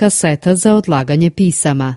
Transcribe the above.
kaseta za odlaganje pisama.